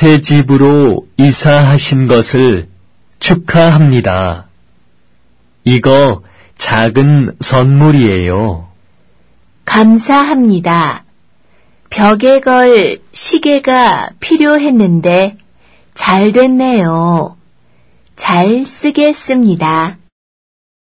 새 집으로 이사하신 것을 축하합니다. 이거 작은 선물이에요. 감사합니다. 벽에 걸 시계가 필요했는데 잘 됐네요. 잘 쓰겠습니다.